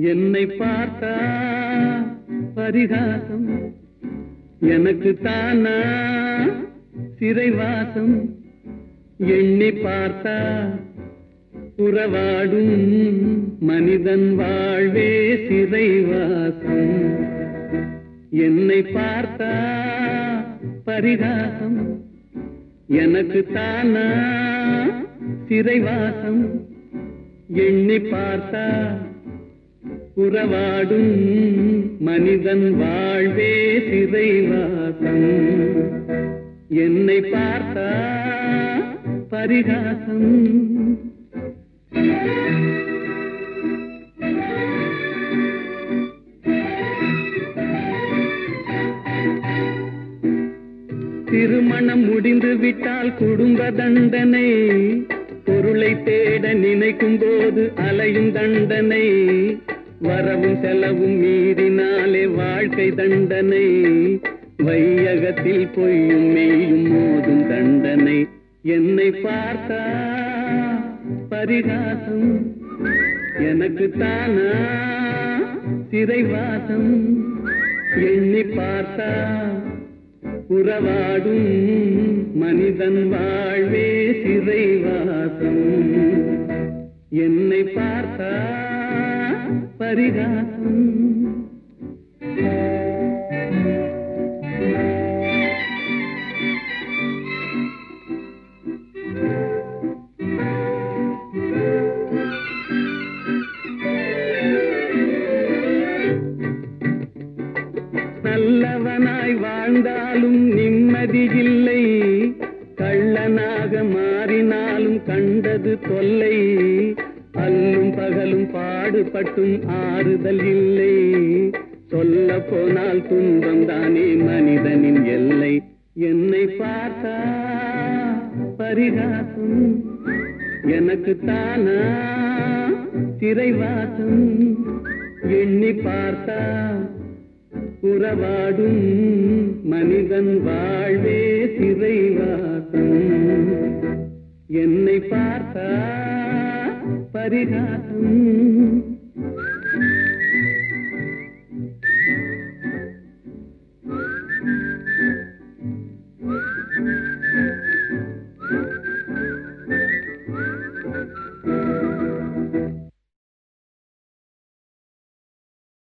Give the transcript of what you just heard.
என்னை பார்த்தா பரிகாசம். எனக்கு தானா சிறைவாசம். எண்ணி பார்த்தா உறவாடும் மனிதன் வாழ்வே சிறைவாசம். என்னை பார்த்தா பரிகாசம். எனக்கு தானா சிறைவாசம். எண்ணி பார்த்தா உறவாடும் மனிதன் வாழ்வே சிறைவாசம். என்னை பார்த்தா பரிகாசம். திருமணம் முடிந்து விட்டால் குடும்ப தண்டனை. பொருளை தேட நினைக்கும் போது அலையும் தண்டனை. வரவும் செலவும் மீறினாலே வாழ்க்கை தண்டனை. வையகத்தில் பொய்யும் மெய்யும் மோதும் தண்டனை. என்னை பார்த்தா பரிகாசம் எனக்கு தானா சிறைவாசம். எண்ணி பார்த்தா உறவாடும் மனிதன் வாழ்வே சிறைவாசம். என்னை பார்த்தா பரிகாசம் நல்லவனாய் வாழ்ந்தாலும் நிம்மதி இல்லை. கள்ளனாக மாறினாலும் கண்டது தொல்லை. அல்லும் பகலும் பாடுபட்டும் ஆறுதல் இல்லை. சொல்ல போனால் துன்பம் தானே மனிதனின் எல்லை. என்னை பார்த்தா பரிகாசம் எனக்கு தானா சிறைவாசம் எண்ணி பார்த்தா உறவாடும் மனிதன் வாழ்வே சிறைவாசம் என்னை பார்த்தா హరినాథం